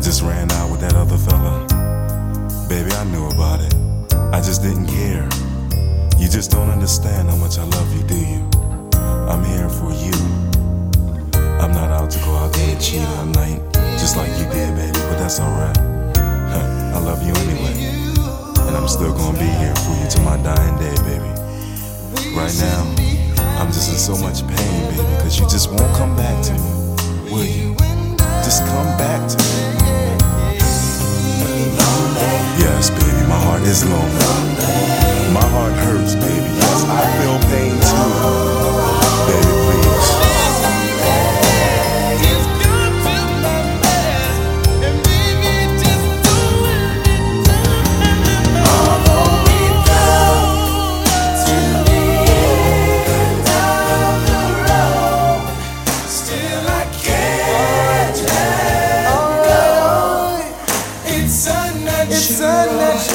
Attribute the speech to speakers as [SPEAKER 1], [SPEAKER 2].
[SPEAKER 1] just ran out with that other fella. Baby, I knew about it. I just didn't care. You just don't understand how much I love you, do you? I'm here for you. I'm not out to go out there and cheat all night, just like you did, baby, but that's alright. I love you anyway.
[SPEAKER 2] And I'm still gonna be here for you till my
[SPEAKER 1] dying day, baby.
[SPEAKER 2] Right now, I'm just in so much pain, baby, cause you just won't come back
[SPEAKER 1] to me. Is lonely. My heart hurts, baby. Yes, I feel pain too. Baby, please.
[SPEAKER 2] All the way down to the end of the road, still I can't let go. It's unnatural.